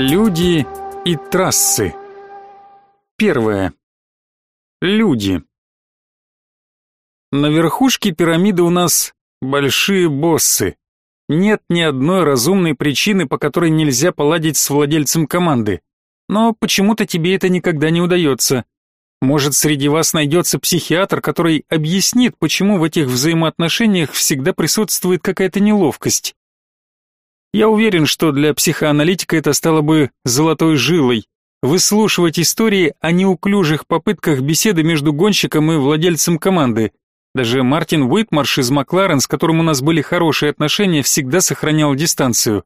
Люди и трассы. Первое. Люди. На верхушке пирамиды у нас большие боссы. Нет ни одной разумной причины, по которой нельзя поладить с владельцем команды. Но почему-то тебе это никогда не удается. Может, среди вас найдется психиатр, который объяснит, почему в этих взаимоотношениях всегда присутствует какая-то неловкость. Я уверен, что для психоаналитика это стало бы золотой жилой. Выслушивать истории о неуклюжих попытках беседы между гонщиком и владельцем команды. Даже Мартин Уитмарш из Макларен, с которым у нас были хорошие отношения, всегда сохранял дистанцию.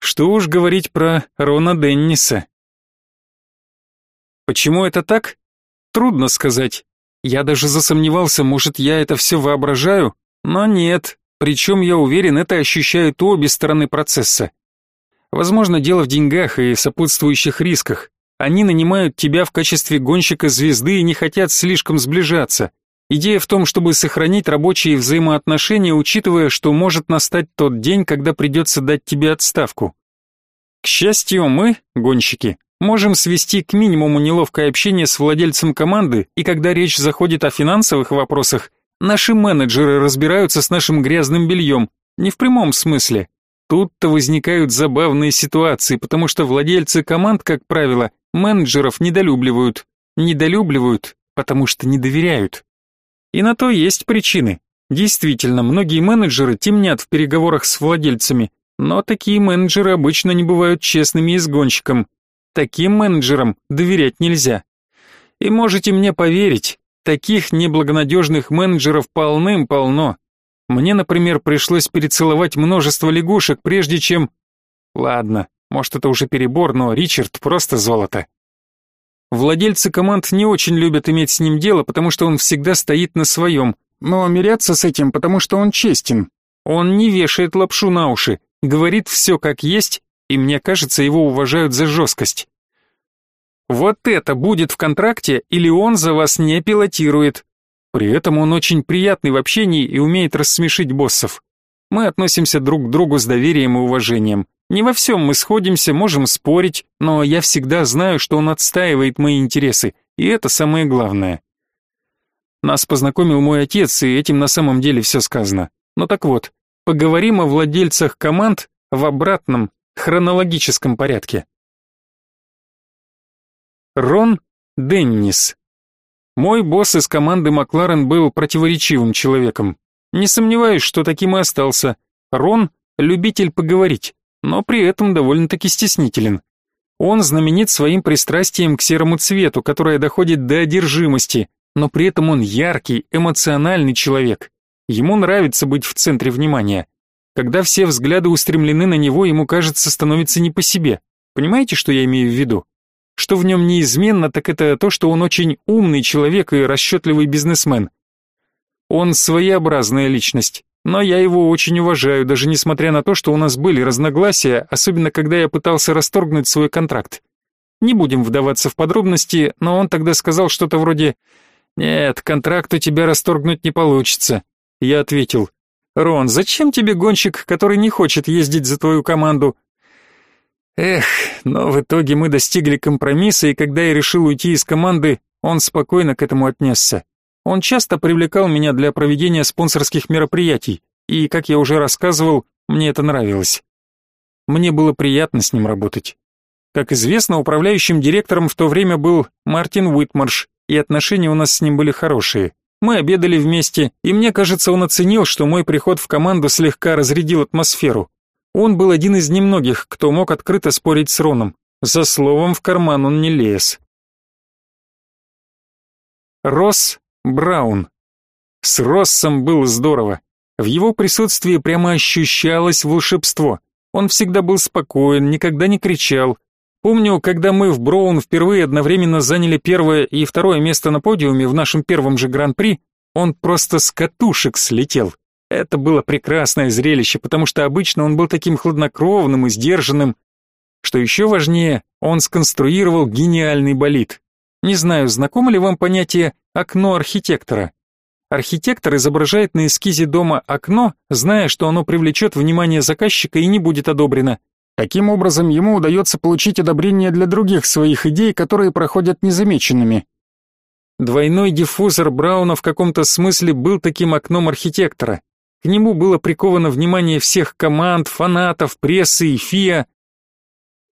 Что уж говорить про Рона Денниса. Почему это так? Трудно сказать. Я даже засомневался, может, я это все воображаю, но нет, причем, я уверен, это ощущают обе стороны процесса. Возможно, дело в деньгах и сопутствующих рисках. Они нанимают тебя в качестве гонщика звезды и не хотят слишком сближаться. Идея в том, чтобы сохранить рабочие взаимоотношения, учитывая, что может настать тот день, когда придется дать тебе отставку. К счастью, мы, гонщики, можем свести к минимуму неловкое общение с владельцем команды, и когда речь заходит о финансовых вопросах, Наши менеджеры разбираются с нашим грязным бельем, не в прямом смысле. Тут-то возникают забавные ситуации, потому что владельцы команд, как правило, менеджеров недолюбливают. Недолюбливают, потому что не доверяют. И на то есть причины. Действительно, многие менеджеры темнят в переговорах с владельцами, но такие менеджеры обычно не бывают честными и с гонщиком. Таким менеджерам доверять нельзя. И можете мне поверить, Таких неблагонадежных менеджеров полным-полно. Мне, например, пришлось перецеловать множество лягушек, прежде чем... Ладно, может это уже перебор, но Ричард просто золото. Владельцы команд не очень любят иметь с ним дело, потому что он всегда стоит на своем, но мирятся с этим, потому что он честен. Он не вешает лапшу на уши, говорит все как есть, и мне кажется, его уважают за жесткость. Вот это будет в контракте или он за вас не пилотирует. При этом он очень приятный в общении и умеет рассмешить боссов. Мы относимся друг к другу с доверием и уважением. Не во всем мы сходимся, можем спорить, но я всегда знаю, что он отстаивает мои интересы, и это самое главное. Нас познакомил мой отец, и этим на самом деле все сказано. Ну так вот, поговорим о владельцах команд в обратном, хронологическом порядке. Рон Деннис. Мой босс из команды Макларен был противоречивым человеком. Не сомневаюсь, что таким и остался. Рон – любитель поговорить, но при этом довольно-таки стеснителен. Он знаменит своим пристрастием к серому цвету, которое доходит до одержимости, но при этом он яркий, эмоциональный человек. Ему нравится быть в центре внимания. Когда все взгляды устремлены на него, ему кажется, становится не по себе. Понимаете, что я имею в виду? Что в нем неизменно, так это то, что он очень умный человек и расчетливый бизнесмен. Он своеобразная личность, но я его очень уважаю, даже несмотря на то, что у нас были разногласия, особенно когда я пытался расторгнуть свой контракт. Не будем вдаваться в подробности, но он тогда сказал что-то вроде «Нет, контракт у тебя расторгнуть не получится». Я ответил «Рон, зачем тебе гонщик, который не хочет ездить за твою команду? Эх, но в итоге мы достигли компромисса, и когда я решил уйти из команды, он спокойно к этому отнесся. Он часто привлекал меня для проведения спонсорских мероприятий, и, как я уже рассказывал, мне это нравилось. Мне было приятно с ним работать. Как известно, управляющим директором в то время был Мартин Уитмарш, и отношения у нас с ним были хорошие. Мы обедали вместе, и мне кажется, он оценил, что мой приход в команду слегка разрядил атмосферу. Он был один из немногих, кто мог открыто спорить с Роном. За словом в карман он не лез. Росс Браун. С Россом было здорово. В его присутствии прямо ощущалось волшебство. Он всегда был спокоен, никогда не кричал. Помню, когда мы в Браун впервые одновременно заняли первое и второе место на подиуме в нашем первом же гран-при, он просто с катушек слетел. Это было прекрасное зрелище, потому что обычно он был таким хладнокровным и сдержанным. Что еще важнее, он сконструировал гениальный болид. Не знаю, знакомо ли вам понятие «окно архитектора». Архитектор изображает на эскизе дома окно, зная, что оно привлечет внимание заказчика и не будет одобрено. Таким образом, ему удается получить одобрение для других своих идей, которые проходят незамеченными. Двойной диффузор Брауна в каком-то смысле был таким окном архитектора. К нему было приковано внимание всех команд, фанатов, прессы и ФИА.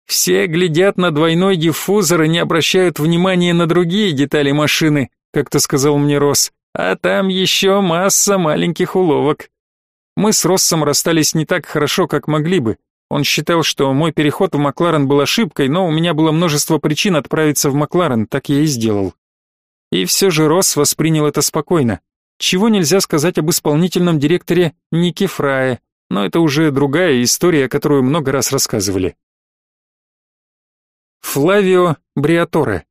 Все глядят на двойной диффузор и не обращают внимания на другие детали машины, как-то сказал мне Росс. А там еще масса маленьких уловок. Мы с Россом расстались не так хорошо, как могли бы. Он считал, что мой переход в Макларен был ошибкой, но у меня было множество причин отправиться в Макларен, так я и сделал. И все же Росс воспринял это спокойно. Чего нельзя сказать об исполнительном директоре Нике Фрае, но это уже другая история, которую много раз рассказывали. Флавио Бриаторе.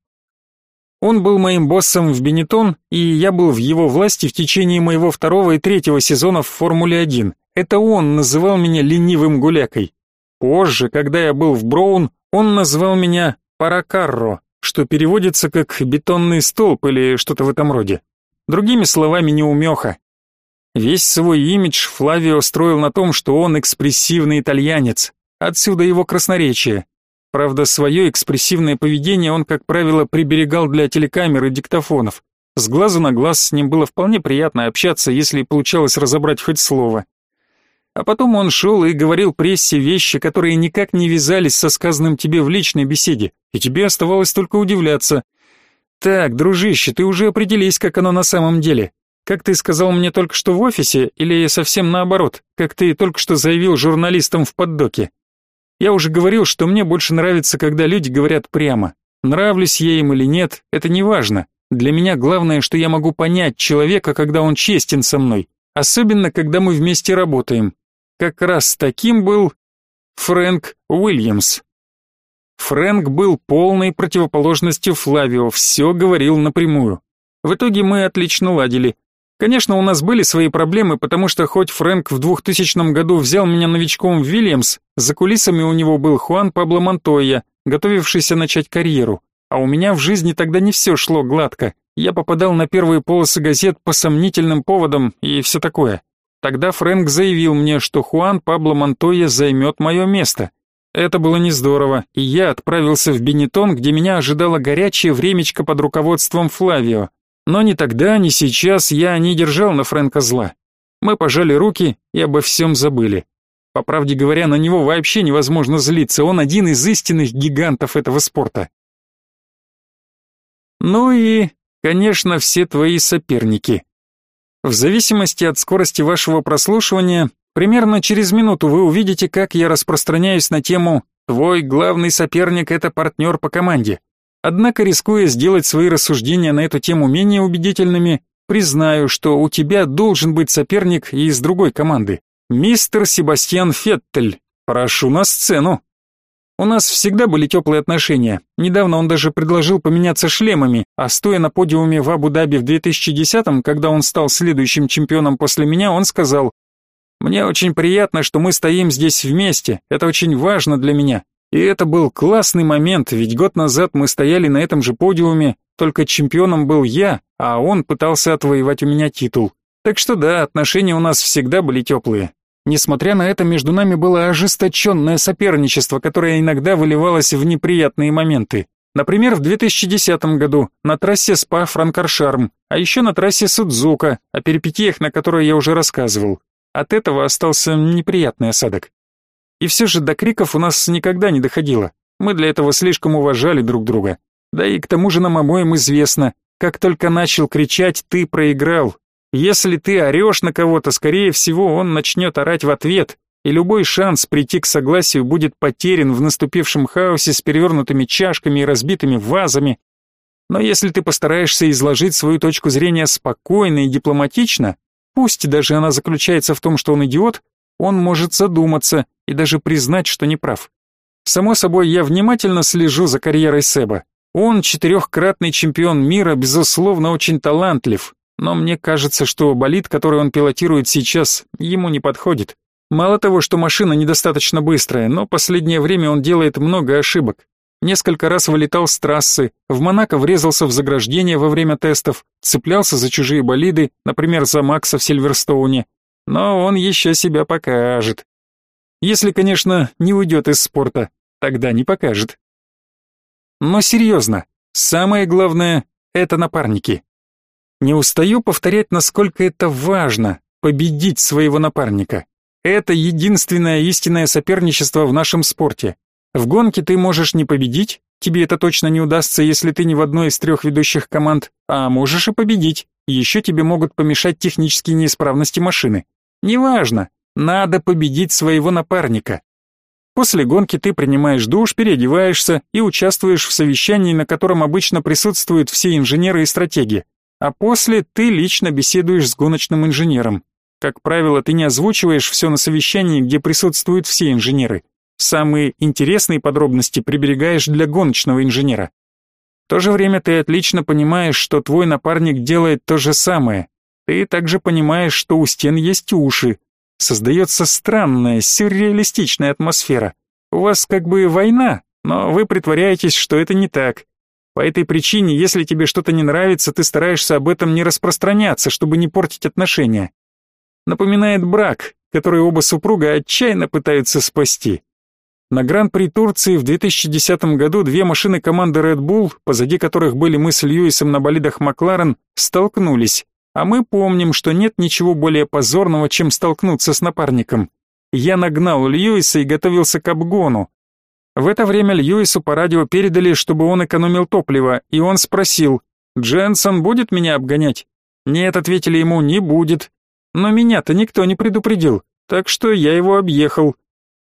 Он был моим боссом в Бенетон, и я был в его власти в течение моего второго и третьего сезонов в Формуле-1. Это он называл меня ленивым гулякой. Позже, когда я был в Броун, он назвал меня Паракарро, что переводится как «бетонный столб» или что-то в этом роде. Другими словами, неумеха. Весь свой имидж Флавио строил на том, что он экспрессивный итальянец. Отсюда его красноречие. Правда, свое экспрессивное поведение он, как правило, приберегал для телекамер и диктофонов. С глазу на глаз с ним было вполне приятно общаться, если получалось разобрать хоть слово. А потом он шел и говорил прессе вещи, которые никак не вязались со сказанным тебе в личной беседе, и тебе оставалось только удивляться. Так, дружище, ты уже определись, как оно на самом деле. Как ты сказал мне только что в офисе, или совсем наоборот, как ты только что заявил журналистам в поддоке. Я уже говорил, что мне больше нравится, когда люди говорят прямо. Нравлюсь я им или нет, это не важно. Для меня главное, что я могу понять человека, когда он честен со мной, особенно когда мы вместе работаем. Как раз таким был Фрэнк Уильямс. Фрэнк был полной противоположностью Флавио, все говорил напрямую. В итоге мы отлично ладили. Конечно, у нас были свои проблемы, потому что хоть Фрэнк в 2000 году взял меня новичком в Вильямс, за кулисами у него был Хуан Пабло Монтойя, готовившийся начать карьеру. А у меня в жизни тогда не все шло гладко. Я попадал на первые полосы газет по сомнительным поводам и все такое. Тогда Фрэнк заявил мне, что Хуан Пабло Монтойя займет мое место. Это было не здорово, и я отправился в Бенетон, где меня ожидало горячее времечко под руководством Флавио. Но ни тогда, ни сейчас я не держал на Фрэнка зла. Мы пожали руки и обо всем забыли. По правде говоря, на него вообще невозможно злиться, он один из истинных гигантов этого спорта. Ну и, конечно, все твои соперники. В зависимости от скорости вашего прослушивания, примерно через минуту вы увидите, как я распространяюсь на тему «Твой главный соперник – это партнер по команде». Однако, рискуя сделать свои рассуждения на эту тему менее убедительными, признаю, что у тебя должен быть соперник и из другой команды. Мистер Себастьян Феттель, прошу на сцену. У нас всегда были теплые отношения. Недавно он даже предложил поменяться шлемами, а стоя на подиуме в Абу-Даби в 2010-м, когда он стал следующим чемпионом после меня, он сказал, «Мне очень приятно, что мы стоим здесь вместе, это очень важно для меня». И это был классный момент, ведь год назад мы стояли на этом же подиуме, только чемпионом был я, а он пытался отвоевать у меня титул. Так что да, отношения у нас всегда были теплые. Несмотря на это, между нами было ожесточенное соперничество, которое иногда выливалось в неприятные моменты. Например, в 2010 году на трассе Спа-Франкаршарм, а еще на трассе Судзука, о перипетиях, на которые я уже рассказывал. От этого остался неприятный осадок. И все же до криков у нас никогда не доходило. Мы для этого слишком уважали друг друга. Да и к тому же нам обоим известно, как только начал кричать «ты проиграл», если ты орешь на кого-то, скорее всего, он начнет орать в ответ, и любой шанс прийти к согласию будет потерян в наступившем хаосе с перевернутыми чашками и разбитыми вазами. Но если ты постараешься изложить свою точку зрения спокойно и дипломатично, пусть даже она заключается в том, что он идиот, он может задуматься и даже признать, что не прав. Само собой, я внимательно слежу за карьерой Себа. Он четырехкратный чемпион мира, безусловно, очень талантлив, но мне кажется, что болид, который он пилотирует сейчас, ему не подходит. Мало того, что машина недостаточно быстрая, но последнее время он делает много ошибок. Несколько раз вылетал с трассы, в Монако врезался в заграждение во время тестов, цеплялся за чужие болиды, например, за Макса в Сильверстоуне. Но он еще себя покажет. Если, конечно, не уйдет из спорта, тогда не покажет. Но серьезно, самое главное — это напарники. Не устаю повторять, насколько это важно — победить своего напарника. Это единственное истинное соперничество в нашем спорте. В гонке ты можешь не победить, тебе это точно не удастся, если ты не в одной из трех ведущих команд, а можешь и победить, еще тебе могут помешать технические неисправности машины. Неважно, надо победить своего напарника. После гонки ты принимаешь душ, переодеваешься и участвуешь в совещании, на котором обычно присутствуют все инженеры и стратеги. А после ты лично беседуешь с гоночным инженером. Как правило, ты не озвучиваешь все на совещании, где присутствуют все инженеры. Самые интересные подробности приберегаешь для гоночного инженера. В то же время ты отлично понимаешь, что твой напарник делает то же самое. Ты также понимаешь, что у стен есть уши. Создается странная, сюрреалистичная атмосфера. У вас как бы война, но вы притворяетесь, что это не так. По этой причине, если тебе что-то не нравится, ты стараешься об этом не распространяться, чтобы не портить отношения. Напоминает брак, который оба супруга отчаянно пытаются спасти. На Гран-при Турции в 2010 году две машины команды Red Bull, позади которых были мы с Льюисом на болидах Макларен, столкнулись. А мы помним, что нет ничего более позорного, чем столкнуться с напарником. Я нагнал Льюиса и готовился к обгону, в это время Льюису по радио передали, чтобы он экономил топливо, и он спросил, «Дженсон будет меня обгонять?» «Нет», — ответили ему, — «не будет». Но меня-то никто не предупредил, так что я его объехал.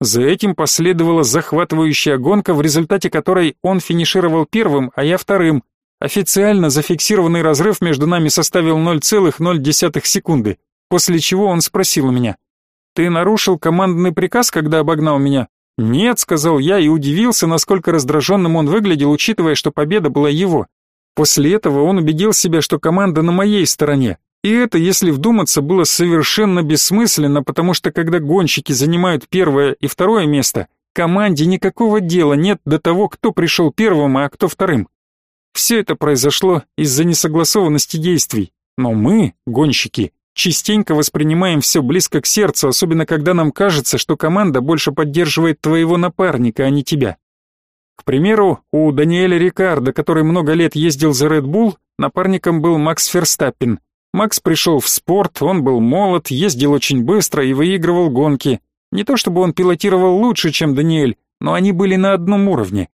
За этим последовала захватывающая гонка, в результате которой он финишировал первым, а я вторым. Официально зафиксированный разрыв между нами составил 0,0 секунды, после чего он спросил у меня, «Ты нарушил командный приказ, когда обогнал меня?» «Нет», — сказал я и удивился, насколько раздраженным он выглядел, учитывая, что победа была его. После этого он убедил себя, что команда на моей стороне. И это, если вдуматься, было совершенно бессмысленно, потому что когда гонщики занимают первое и второе место, команде никакого дела нет до того, кто пришел первым, а кто вторым. Все это произошло из-за несогласованности действий. Но мы, гонщики, Частенько воспринимаем все близко к сердцу, особенно когда нам кажется, что команда больше поддерживает твоего напарника, а не тебя. К примеру, у Даниэля Рикардо, который много лет ездил за Red Bull, напарником был Макс Ферстаппин. Макс пришел в спорт, он был молод, ездил очень быстро и выигрывал гонки. Не то чтобы он пилотировал лучше, чем Даниэль, но они были на одном уровне.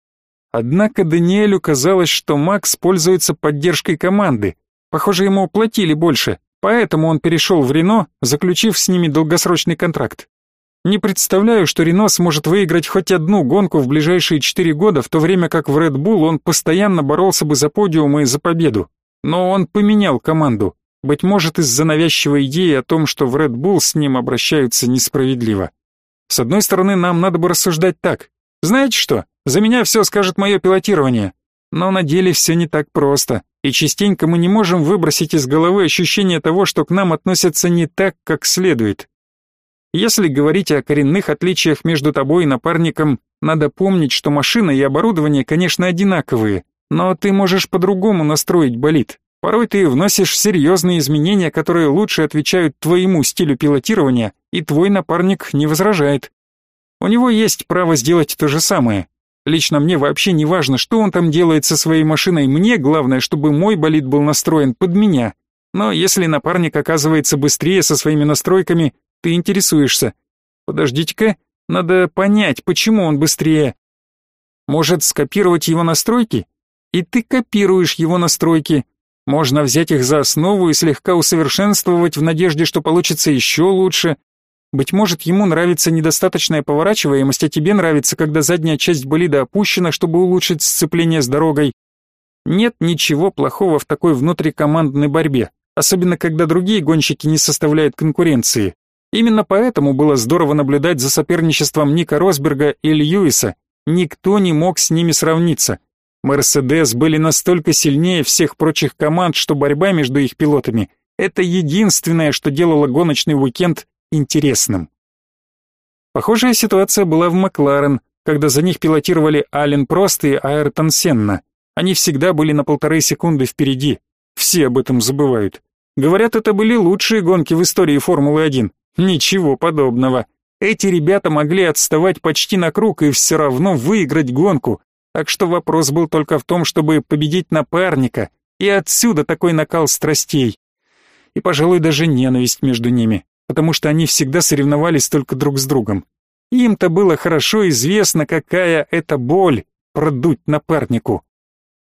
Однако Даниэлю казалось, что Макс пользуется поддержкой команды. Похоже, ему платили больше, Поэтому он перешел в Рено, заключив с ними долгосрочный контракт. Не представляю, что Рено сможет выиграть хоть одну гонку в ближайшие четыре года, в то время как в Red Bull он постоянно боролся бы за подиум и за победу. Но он поменял команду. Быть может, из-за навязчивой идеи о том, что в Red Bull с ним обращаются несправедливо. С одной стороны, нам надо бы рассуждать так. Знаете что, за меня все скажет мое пилотирование. Но на деле все не так просто и частенько мы не можем выбросить из головы ощущение того, что к нам относятся не так, как следует. Если говорить о коренных отличиях между тобой и напарником, надо помнить, что машина и оборудование, конечно, одинаковые, но ты можешь по-другому настроить болид. Порой ты вносишь серьезные изменения, которые лучше отвечают твоему стилю пилотирования, и твой напарник не возражает. У него есть право сделать то же самое, Лично мне вообще не важно, что он там делает со своей машиной, мне главное, чтобы мой болид был настроен под меня. Но если напарник оказывается быстрее со своими настройками, ты интересуешься. Подождите-ка, надо понять, почему он быстрее. Может, скопировать его настройки? И ты копируешь его настройки. Можно взять их за основу и слегка усовершенствовать в надежде, что получится еще лучше. Быть может, ему нравится недостаточная поворачиваемость, а тебе нравится, когда задняя часть болида опущена, чтобы улучшить сцепление с дорогой. Нет ничего плохого в такой внутрикомандной борьбе, особенно когда другие гонщики не составляют конкуренции. Именно поэтому было здорово наблюдать за соперничеством Ника Росберга и Льюиса. Никто не мог с ними сравниться. Мерседес были настолько сильнее всех прочих команд, что борьба между их пилотами – это единственное, что делало гоночный уикенд интересным. Похожая ситуация была в Макларен, когда за них пилотировали Ален Прост и Айртон Сенна. Они всегда были на полторы секунды впереди. Все об этом забывают. Говорят, это были лучшие гонки в истории Формулы-1. Ничего подобного. Эти ребята могли отставать почти на круг и все равно выиграть гонку, так что вопрос был только в том, чтобы победить напарника, и отсюда такой накал страстей. И, пожалуй, даже ненависть между ними, потому что они всегда соревновались только друг с другом. Им-то было хорошо известно, какая это боль продуть напарнику.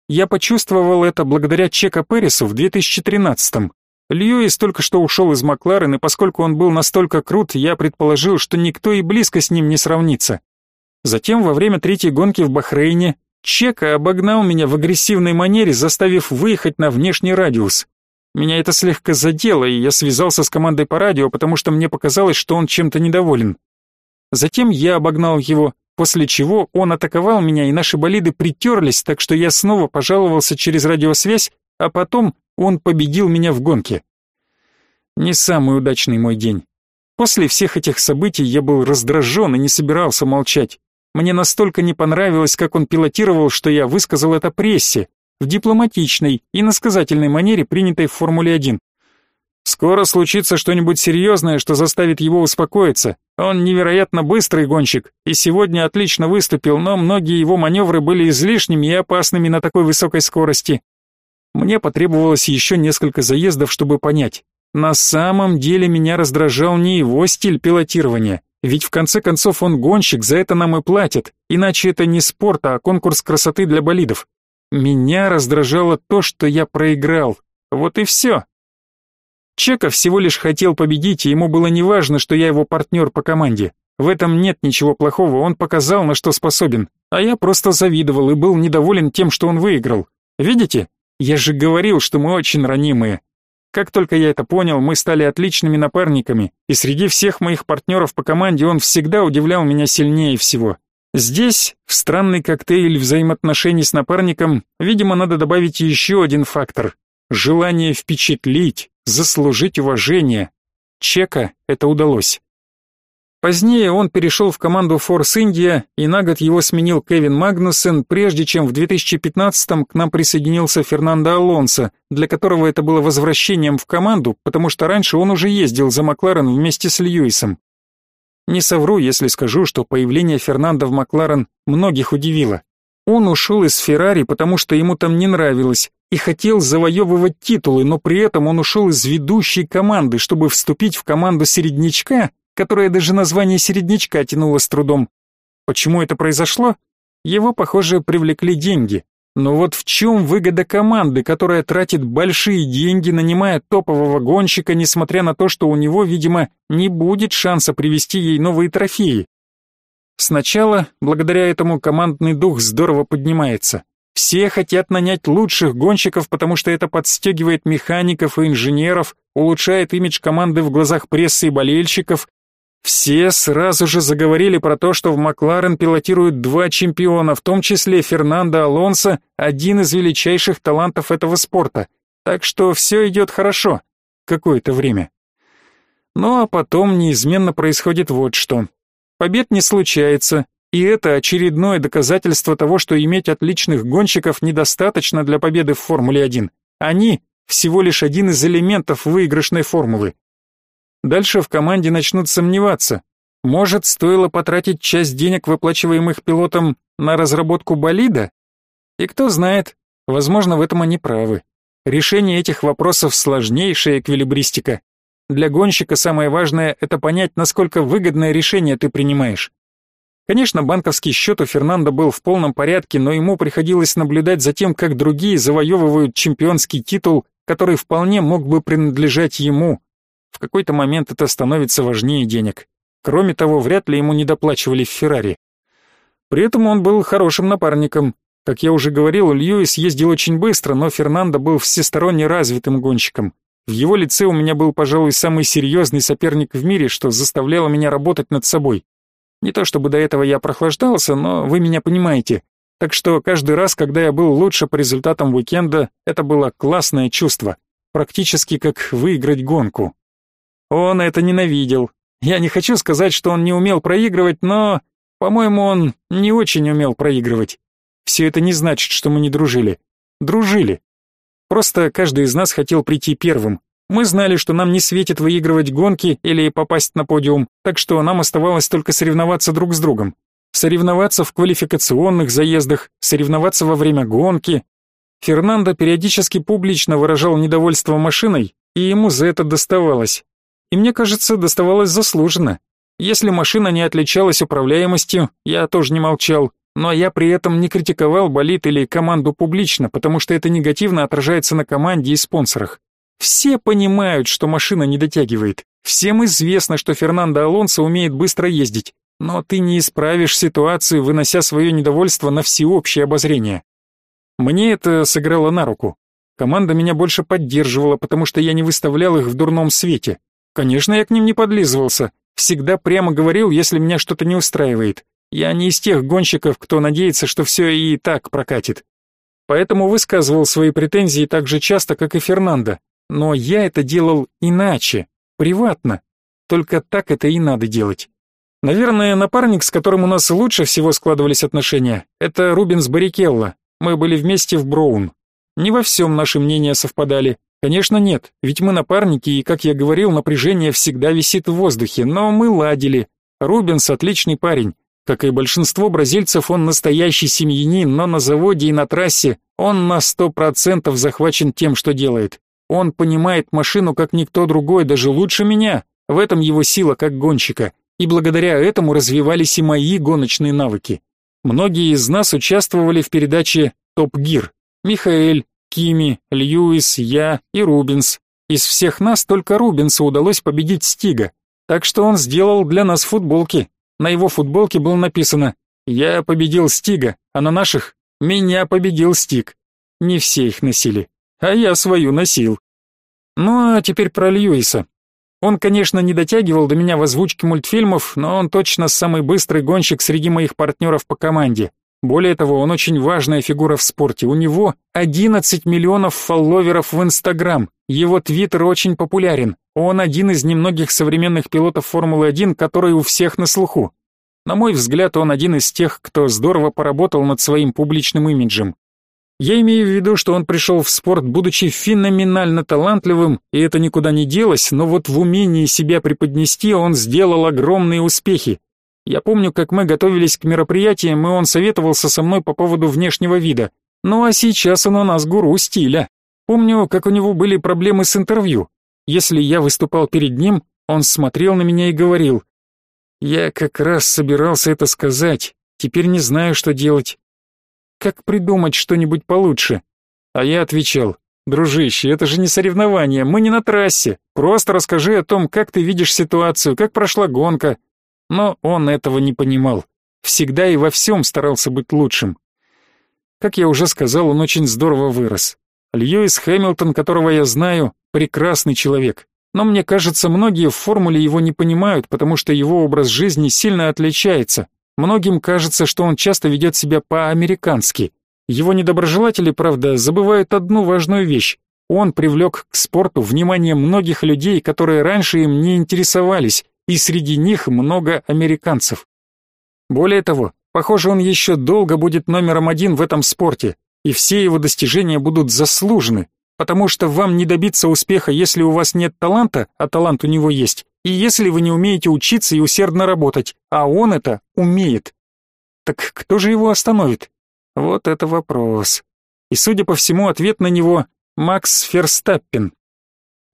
Я почувствовал это благодаря Чека Пересу в 2013-м. Льюис только что ушел из Макларен, и поскольку он был настолько крут, я предположил, что никто и близко с ним не сравнится. Затем, во время третьей гонки в Бахрейне, Чека обогнал меня в агрессивной манере, заставив выехать на внешний радиус. Меня это слегка задело, и я связался с командой по радио, потому что мне показалось, что он чем-то недоволен. Затем я обогнал его, после чего он атаковал меня, и наши болиды притерлись, так что я снова пожаловался через радиосвязь, а потом он победил меня в гонке. Не самый удачный мой день. После всех этих событий я был раздражен и не собирался молчать. Мне настолько не понравилось, как он пилотировал, что я высказал это прессе, в дипломатичной и насказательной манере, принятой в Формуле-1. Скоро случится что-нибудь серьезное, что заставит его успокоиться. Он невероятно быстрый гонщик, и сегодня отлично выступил, но многие его маневры были излишними и опасными на такой высокой скорости. Мне потребовалось еще несколько заездов, чтобы понять. На самом деле меня раздражал не его стиль пилотирования, ведь в конце концов он гонщик, за это нам и платят, иначе это не спорт, а конкурс красоты для болидов. Меня раздражало то, что я проиграл. Вот и все. Чека всего лишь хотел победить, и ему было неважно, что я его партнер по команде. В этом нет ничего плохого, он показал, на что способен. А я просто завидовал и был недоволен тем, что он выиграл. Видите? Я же говорил, что мы очень ранимые. Как только я это понял, мы стали отличными напарниками, и среди всех моих партнеров по команде он всегда удивлял меня сильнее всего. Здесь, в странный коктейль взаимоотношений с напарником, видимо, надо добавить еще один фактор — желание впечатлить, заслужить уважение. Чека это удалось. Позднее он перешел в команду Force India, и на год его сменил Кевин Магнуссен, прежде чем в 2015-м к нам присоединился Фернандо Алонсо, для которого это было возвращением в команду, потому что раньше он уже ездил за Макларен вместе с Льюисом. Не совру, если скажу, что появление Фернандо в Макларен многих удивило. Он ушел из Феррари, потому что ему там не нравилось, и хотел завоевывать титулы, но при этом он ушел из ведущей команды, чтобы вступить в команду середнячка, которое даже название середнячка тянуло с трудом. Почему это произошло? Его, похоже, привлекли деньги. Но вот в чем выгода команды, которая тратит большие деньги, нанимая топового гонщика, несмотря на то, что у него, видимо, не будет шанса привести ей новые трофеи? Сначала, благодаря этому, командный дух здорово поднимается. Все хотят нанять лучших гонщиков, потому что это подстегивает механиков и инженеров, улучшает имидж команды в глазах прессы и болельщиков, все сразу же заговорили про то, что в Макларен пилотируют два чемпиона, в том числе Фернандо Алонсо, один из величайших талантов этого спорта. Так что все идет хорошо. Какое-то время. Ну а потом неизменно происходит вот что. Побед не случается, и это очередное доказательство того, что иметь отличных гонщиков недостаточно для победы в Формуле-1. Они всего лишь один из элементов выигрышной формулы. Дальше в команде начнут сомневаться. Может, стоило потратить часть денег, выплачиваемых пилотам, на разработку болида? И кто знает, возможно, в этом они правы. Решение этих вопросов сложнейшая эквилибристика. Для гонщика самое важное – это понять, насколько выгодное решение ты принимаешь. Конечно, банковский счет у Фернандо был в полном порядке, но ему приходилось наблюдать за тем, как другие завоевывают чемпионский титул, который вполне мог бы принадлежать ему. В какой-то момент это становится важнее денег. Кроме того, вряд ли ему недоплачивали в Феррари. При этом он был хорошим напарником. Как я уже говорил, Льюис ездил очень быстро, но Фернандо был всесторонне развитым гонщиком. В его лице у меня был, пожалуй, самый серьезный соперник в мире, что заставляло меня работать над собой. Не то чтобы до этого я прохлаждался, но вы меня понимаете. Так что каждый раз, когда я был лучше по результатам уикенда, это было классное чувство. Практически как выиграть гонку. Он это ненавидел. Я не хочу сказать, что он не умел проигрывать, но, по-моему, он не очень умел проигрывать. Все это не значит, что мы не дружили. Дружили. Просто каждый из нас хотел прийти первым. Мы знали, что нам не светит выигрывать гонки или попасть на подиум, так что нам оставалось только соревноваться друг с другом. Соревноваться в квалификационных заездах, соревноваться во время гонки. Фернандо периодически публично выражал недовольство машиной, и ему за это доставалось. И мне кажется, доставалось заслуженно. Если машина не отличалась управляемостью, я тоже не молчал, но я при этом не критиковал болид или команду публично, потому что это негативно отражается на команде и спонсорах. Все понимают, что машина не дотягивает. Всем известно, что Фернандо Алонсо умеет быстро ездить, но ты не исправишь ситуацию, вынося свое недовольство на всеобщее обозрение. Мне это сыграло на руку. Команда меня больше поддерживала, потому что я не выставлял их в дурном свете. Конечно, я к ним не подлизывался, всегда прямо говорил, если меня что-то не устраивает. Я не из тех гонщиков, кто надеется, что все и так прокатит. Поэтому высказывал свои претензии так же часто, как и Фернандо. Но я это делал иначе, приватно. Только так это и надо делать. Наверное, напарник, с которым у нас лучше всего складывались отношения, это Рубинс Баррикелло. Мы были вместе в Броун. Не во всем наши мнения совпадали. Конечно, нет, ведь мы напарники, и, как я говорил, напряжение всегда висит в воздухе, но мы ладили. Рубинс отличный парень. Как и большинство бразильцев, он настоящий семьянин, но на заводе и на трассе он на сто процентов захвачен тем, что делает. Он понимает машину как никто другой, даже лучше меня. В этом его сила как гонщика и благодаря этому развивались и мои гоночные навыки. Многие из нас участвовали в передаче «Топ Гир». Михаэль, Кими, Льюис, я и Рубинс. Из всех нас только Рубинсу удалось победить Стига, так что он сделал для нас футболки. На его футболке было написано «Я победил Стига», а на наших «Меня победил Стиг». Не все их носили, а я свою носил. Ну а теперь про Льюиса. Он, конечно, не дотягивал до меня в озвучке мультфильмов, но он точно самый быстрый гонщик среди моих партнеров по команде. Более того, он очень важная фигура в спорте. У него 11 миллионов фолловеров в Инстаграм. Его твиттер очень популярен. Он один из немногих современных пилотов Формулы-1, который у всех на слуху. На мой взгляд, он один из тех, кто здорово поработал над своим публичным имиджем. Я имею в виду, что он пришел в спорт, будучи феноменально талантливым, и это никуда не делось, но вот в умении себя преподнести он сделал огромные успехи. Я помню, как мы готовились к мероприятиям, и он советовался со мной по поводу внешнего вида. Ну а сейчас он у нас гуру стиля. Помню, как у него были проблемы с интервью. Если я выступал перед ним, он смотрел на меня и говорил, «Я как раз собирался это сказать, теперь не знаю, что делать. Как придумать что-нибудь получше? А я отвечал, дружище, это же не соревнование, мы не на трассе. Просто расскажи о том, как ты видишь ситуацию, как прошла гонка. Но он этого не понимал. Всегда и во всем старался быть лучшим. Как я уже сказал, он очень здорово вырос. Льюис Хэмилтон, которого я знаю, прекрасный человек. Но мне кажется, многие в формуле его не понимают, потому что его образ жизни сильно отличается, Многим кажется, что он часто ведет себя по-американски. Его недоброжелатели, правда, забывают одну важную вещь. Он привлек к спорту внимание многих людей, которые раньше им не интересовались, и среди них много американцев. Более того, похоже, он еще долго будет номером один в этом спорте, и все его достижения будут заслужены, потому что вам не добиться успеха, если у вас нет таланта, а талант у него есть, и если вы не умеете учиться и усердно работать, а он это умеет. Так кто же его остановит? Вот это вопрос. И, судя по всему, ответ на него — Макс Ферстаппен.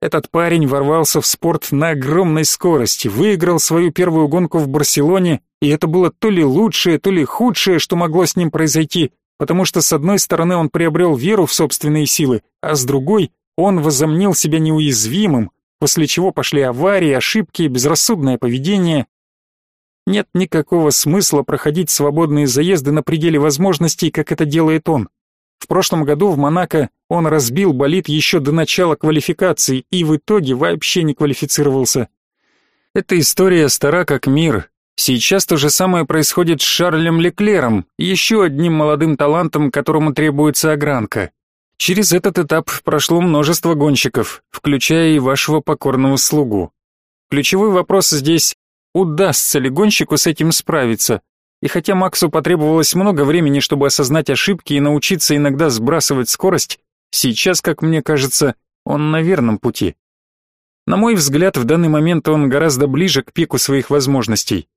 Этот парень ворвался в спорт на огромной скорости, выиграл свою первую гонку в Барселоне, и это было то ли лучшее, то ли худшее, что могло с ним произойти, потому что с одной стороны он приобрел веру в собственные силы, а с другой он возомнил себя неуязвимым, после чего пошли аварии, ошибки, безрассудное поведение. Нет никакого смысла проходить свободные заезды на пределе возможностей, как это делает он. В прошлом году в Монако он разбил болид еще до начала квалификации и в итоге вообще не квалифицировался. Эта история стара как мир. Сейчас то же самое происходит с Шарлем Леклером, еще одним молодым талантом, которому требуется огранка. Через этот этап прошло множество гонщиков, включая и вашего покорного слугу. Ключевой вопрос здесь, удастся ли гонщику с этим справиться. И хотя Максу потребовалось много времени, чтобы осознать ошибки и научиться иногда сбрасывать скорость, сейчас, как мне кажется, он на верном пути. На мой взгляд, в данный момент он гораздо ближе к пику своих возможностей.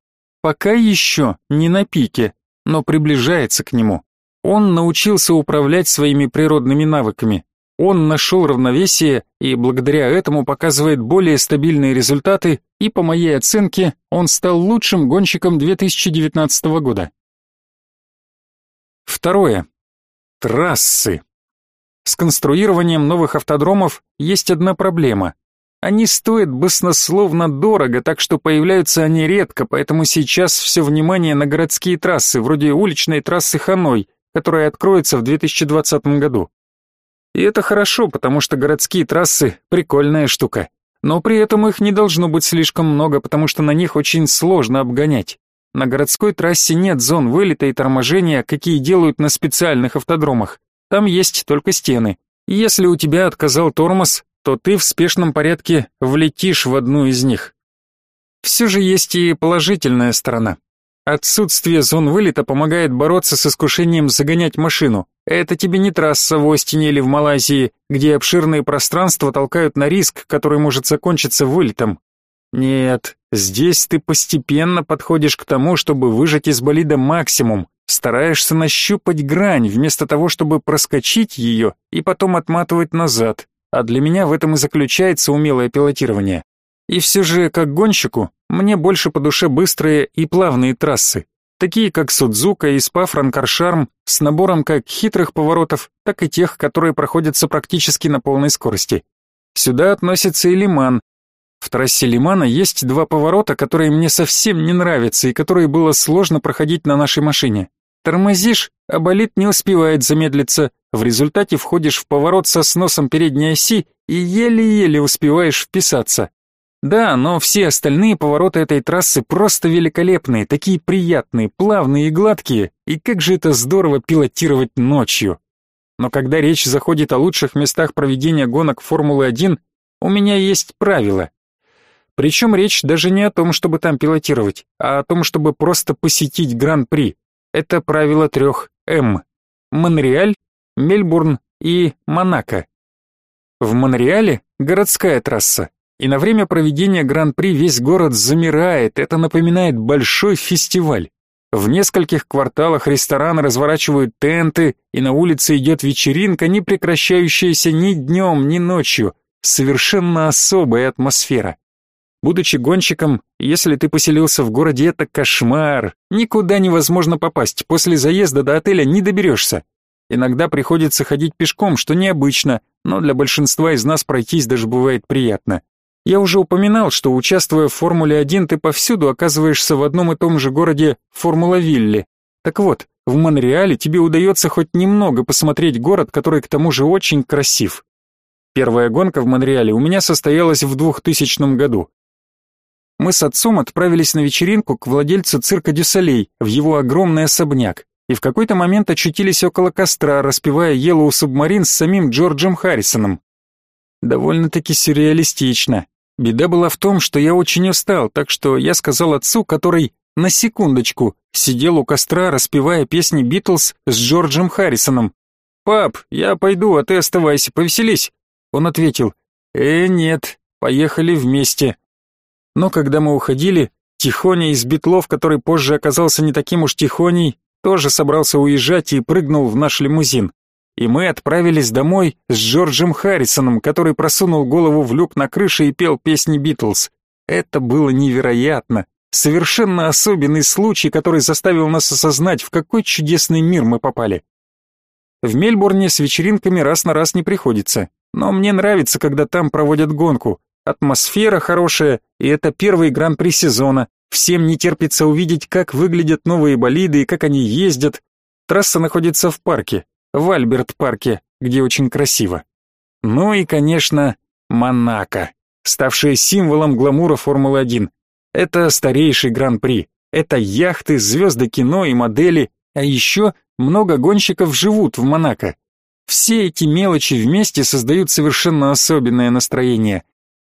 Пока еще не на пике, но приближается к нему. Он научился управлять своими природными навыками. Он нашел равновесие и благодаря этому показывает более стабильные результаты, и по моей оценке, он стал лучшим гонщиком 2019 года. Второе. Трассы. С конструированием новых автодромов есть одна проблема. Они стоят баснословно дорого, так что появляются они редко, поэтому сейчас все внимание на городские трассы, вроде уличной трассы Ханой, которая откроется в 2020 году. И это хорошо, потому что городские трассы – прикольная штука. Но при этом их не должно быть слишком много, потому что на них очень сложно обгонять. На городской трассе нет зон вылета и торможения, какие делают на специальных автодромах. Там есть только стены. если у тебя отказал тормоз, то ты в спешном порядке влетишь в одну из них. Все же есть и положительная сторона. Отсутствие зон вылета помогает бороться с искушением загонять машину. Это тебе не трасса в Остине или в Малайзии, где обширные пространства толкают на риск, который может закончиться вылетом. Нет, здесь ты постепенно подходишь к тому, чтобы выжать из болида максимум, стараешься нащупать грань, вместо того, чтобы проскочить ее и потом отматывать назад. А для меня в этом и заключается умелое пилотирование. И все же, как гонщику, мне больше по душе быстрые и плавные трассы, такие как Судзука и Спа-Франкаршарм, с набором как хитрых поворотов, так и тех, которые проходятся практически на полной скорости. Сюда относится и Лиман, в трассе Лимана есть два поворота, которые мне совсем не нравятся и которые было сложно проходить на нашей машине. Тормозишь, а болид не успевает замедлиться, в результате входишь в поворот со сносом передней оси и еле-еле успеваешь вписаться. Да, но все остальные повороты этой трассы просто великолепные, такие приятные, плавные и гладкие, и как же это здорово пилотировать ночью. Но когда речь заходит о лучших местах проведения гонок Формулы-1, у меня есть правило. Причем речь даже не о том, чтобы там пилотировать, а о том, чтобы просто посетить Гран-при. Это правило трех М. Монреаль, Мельбурн и Монако. В Монреале городская трасса, и на время проведения Гран-при весь город замирает, это напоминает большой фестиваль. В нескольких кварталах рестораны разворачивают тенты, и на улице идет вечеринка, не прекращающаяся ни днем, ни ночью. Совершенно особая атмосфера. Будучи гонщиком, если ты поселился в городе, это кошмар. Никуда невозможно попасть, после заезда до отеля не доберешься. Иногда приходится ходить пешком, что необычно, но для большинства из нас пройтись даже бывает приятно. Я уже упоминал, что участвуя в Формуле-1, ты повсюду оказываешься в одном и том же городе Формула-Вилли. Так вот, в Монреале тебе удается хоть немного посмотреть город, который к тому же очень красив. Первая гонка в Монреале у меня состоялась в 2000 году мы с отцом отправились на вечеринку к владельцу цирка Дюсалей в его огромный особняк и в какой-то момент очутились около костра, распевая Yellow Submarine с самим Джорджем Харрисоном. Довольно-таки сюрреалистично. Беда была в том, что я очень устал, так что я сказал отцу, который, на секундочку, сидел у костра, распевая песни Битлз с Джорджем Харрисоном. «Пап, я пойду, а ты оставайся, повеселись». Он ответил, «Э, нет, поехали вместе». Но когда мы уходили, Тихоня из Битлов, который позже оказался не таким уж Тихоней, тоже собрался уезжать и прыгнул в наш лимузин. И мы отправились домой с Джорджем Харрисоном, который просунул голову в люк на крыше и пел песни Битлз. Это было невероятно. Совершенно особенный случай, который заставил нас осознать, в какой чудесный мир мы попали. В Мельбурне с вечеринками раз на раз не приходится, но мне нравится, когда там проводят гонку. Атмосфера хорошая, и это первый гран-при сезона. Всем не терпится увидеть, как выглядят новые болиды и как они ездят. Трасса находится в парке, в Альберт-парке, где очень красиво. Ну и, конечно, Монако, ставшая символом гламура Формулы-1. Это старейший гран-при. Это яхты, звезды кино и модели, а еще много гонщиков живут в Монако. Все эти мелочи вместе создают совершенно особенное настроение.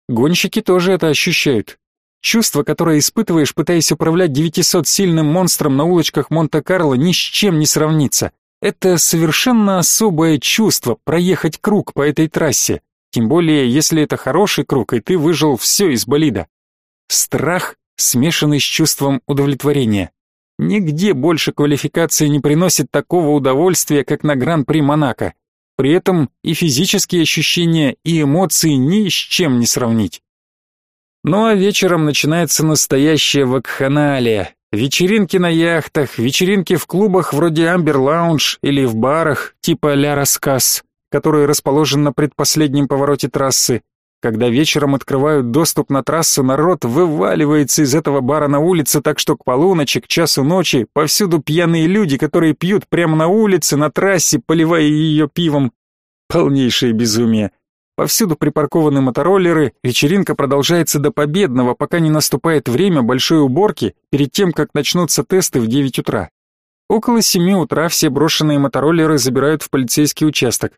Гонщики тоже это ощущают. Чувство, которое испытываешь, пытаясь управлять 900-сильным монстром на улочках Монте-Карло, ни с чем не сравнится. Это совершенно особое чувство проехать круг по этой трассе, Тем более, если это хороший круг, и ты выжил все из болида. Страх, смешанный с чувством удовлетворения. Нигде больше квалификация не приносит такого удовольствия, как на Гран-при Монако. При этом и физические ощущения, и эмоции ни с чем не сравнить. Ну а вечером начинается настоящая вакханалия. Вечеринки на яхтах, вечеринки в клубах вроде Амбер Лаунж или в барах типа Ля Раскас, который расположен на предпоследнем повороте трассы, когда вечером открывают доступ на трассу, народ вываливается из этого бара на улице, так что к полуночи, к часу ночи повсюду пьяные люди, которые пьют прямо на улице, на трассе, поливая ее пивом. Полнейшее безумие. Повсюду припаркованы мотороллеры, вечеринка продолжается до победного, пока не наступает время большой уборки, перед тем, как начнутся тесты в 9 утра. Около 7 утра все брошенные мотороллеры забирают в полицейский участок.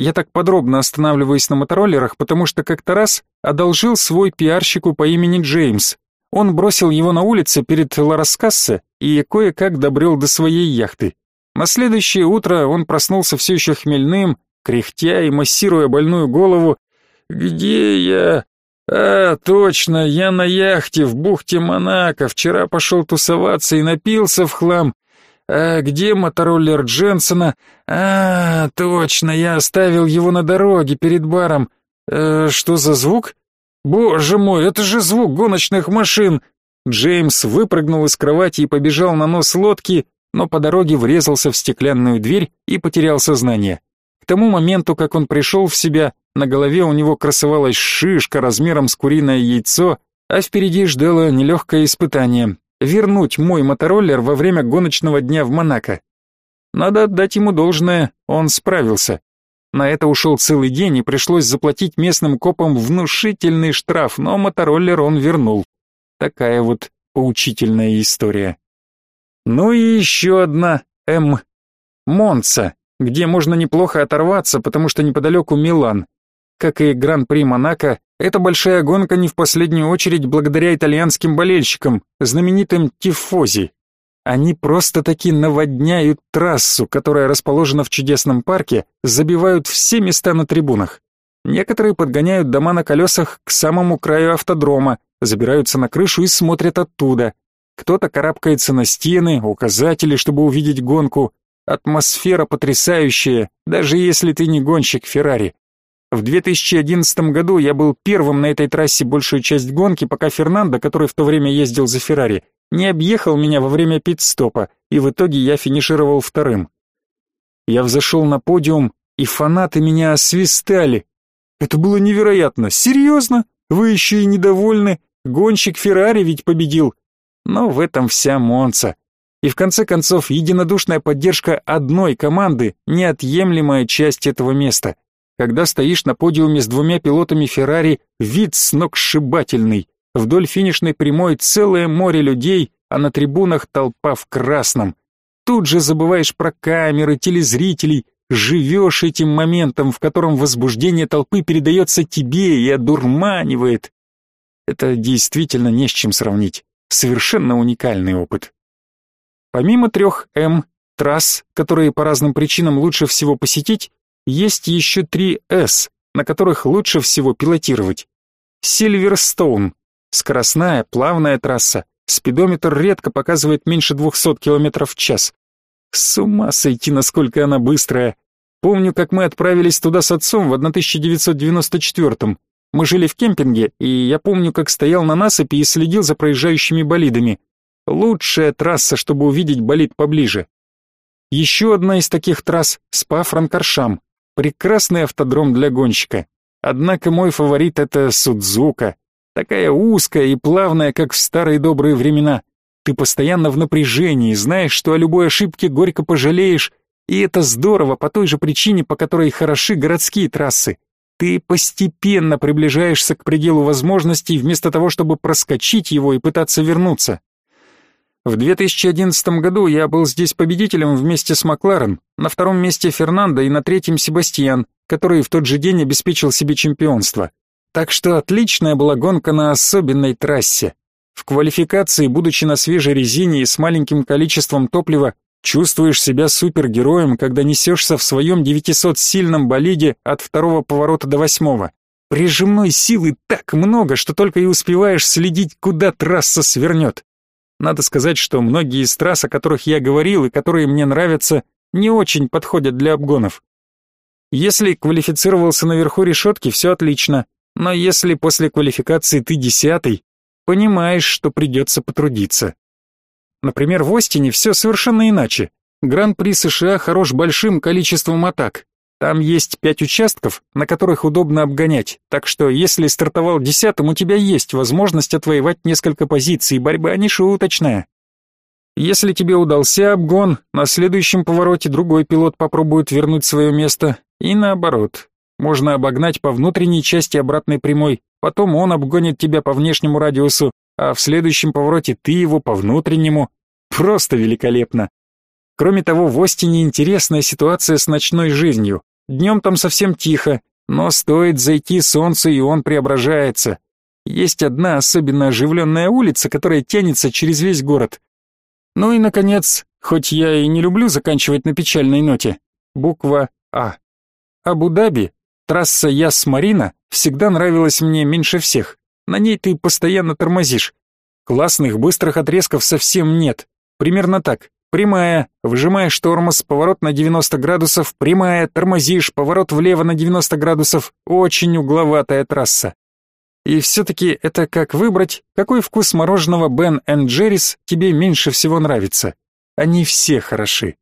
Я так подробно останавливаюсь на мотороллерах, потому что как-то раз одолжил свой пиарщику по имени Джеймс. Он бросил его на улице перед Лараскассе и кое-как добрел до своей яхты. На следующее утро он проснулся все еще хмельным, кряхтя и массируя больную голову. «Где я?» «А, точно, я на яхте в бухте Монако. Вчера пошел тусоваться и напился в хлам. «А где мотороллер Дженсона?» «А, точно, я оставил его на дороге перед баром. Э, что за звук?» «Боже мой, это же звук гоночных машин!» Джеймс выпрыгнул из кровати и побежал на нос лодки, но по дороге врезался в стеклянную дверь и потерял сознание. К тому моменту, как он пришел в себя, на голове у него красовалась шишка размером с куриное яйцо, а впереди ждало нелегкое испытание вернуть мой мотороллер во время гоночного дня в Монако. Надо отдать ему должное, он справился. На это ушел целый день и пришлось заплатить местным копам внушительный штраф, но мотороллер он вернул. Такая вот поучительная история. Ну и еще одна, М. Монца, где можно неплохо оторваться, потому что неподалеку Милан. Как и Гран-при Монако, эта большая гонка не в последнюю очередь благодаря итальянским болельщикам, знаменитым тифози. Они просто-таки наводняют трассу, которая расположена в чудесном парке, забивают все места на трибунах. Некоторые подгоняют дома на колесах к самому краю автодрома, забираются на крышу и смотрят оттуда. Кто-то карабкается на стены, указатели, чтобы увидеть гонку. Атмосфера потрясающая, даже если ты не гонщик Феррари. В 2011 году я был первым на этой трассе большую часть гонки, пока Фернандо, который в то время ездил за Феррари, не объехал меня во время пит-стопа, и в итоге я финишировал вторым. Я взошел на подиум, и фанаты меня освистали. Это было невероятно. Серьезно? Вы еще и недовольны? Гонщик Феррари ведь победил. Но в этом вся Монца. И в конце концов, единодушная поддержка одной команды – неотъемлемая часть этого места. Когда стоишь на подиуме с двумя пилотами Феррари, вид сногсшибательный. Вдоль финишной прямой целое море людей, а на трибунах толпа в красном. Тут же забываешь про камеры, телезрителей, живешь этим моментом, в котором возбуждение толпы передается тебе и одурманивает. Это действительно не с чем сравнить. Совершенно уникальный опыт. Помимо трех М, трасс, которые по разным причинам лучше всего посетить, есть еще три «С», на которых лучше всего пилотировать. Сильверстоун – скоростная, плавная трасса, спидометр редко показывает меньше 200 км в час. С ума сойти, насколько она быстрая. Помню, как мы отправились туда с отцом в 1994-м. Мы жили в кемпинге, и я помню, как стоял на насыпи и следил за проезжающими болидами. Лучшая трасса, чтобы увидеть болид поближе. Еще одна из таких трасс – Спа-Франкоршам. Прекрасный автодром для гонщика. Однако мой фаворит это Судзука. Такая узкая и плавная, как в старые добрые времена. Ты постоянно в напряжении, знаешь, что о любой ошибке горько пожалеешь, и это здорово по той же причине, по которой хороши городские трассы. Ты постепенно приближаешься к пределу возможностей вместо того, чтобы проскочить его и пытаться вернуться. В 2011 году я был здесь победителем вместе с Макларен, на втором месте Фернандо и на третьем Себастьян, который в тот же день обеспечил себе чемпионство. Так что отличная была гонка на особенной трассе. В квалификации, будучи на свежей резине и с маленьким количеством топлива, Чувствуешь себя супергероем, когда несешься в своем 900-сильном болиде от второго поворота до восьмого. Прижимной силы так много, что только и успеваешь следить, куда трасса свернет. Надо сказать, что многие из трасс, о которых я говорил и которые мне нравятся, не очень подходят для обгонов. Если квалифицировался наверху решетки, все отлично, но если после квалификации ты десятый, понимаешь, что придется потрудиться. Например, в Остине все совершенно иначе. Гран-при США хорош большим количеством атак. Там есть пять участков, на которых удобно обгонять, так что если стартовал десятым, у тебя есть возможность отвоевать несколько позиций, борьба не шуточная. Если тебе удался обгон, на следующем повороте другой пилот попробует вернуть свое место, и наоборот. Можно обогнать по внутренней части обратной прямой, потом он обгонит тебя по внешнему радиусу, а в следующем повороте ты его по внутреннему. Просто великолепно. Кроме того, в Остине интересная ситуация с ночной жизнью. Днем там совсем тихо, но стоит зайти солнце, и он преображается. Есть одна особенно оживленная улица, которая тянется через весь город. Ну и, наконец, хоть я и не люблю заканчивать на печальной ноте, буква А. Абу-Даби, трасса Яс-Марина, всегда нравилась мне меньше всех. На ней ты постоянно тормозишь. Классных быстрых отрезков совсем нет. Примерно так. Прямая, выжимаешь тормоз, поворот на 90 градусов, прямая, тормозишь, поворот влево на 90 градусов. Очень угловатая трасса. И все-таки это как выбрать, какой вкус мороженого Бен Джеррис тебе меньше всего нравится. Они все хороши.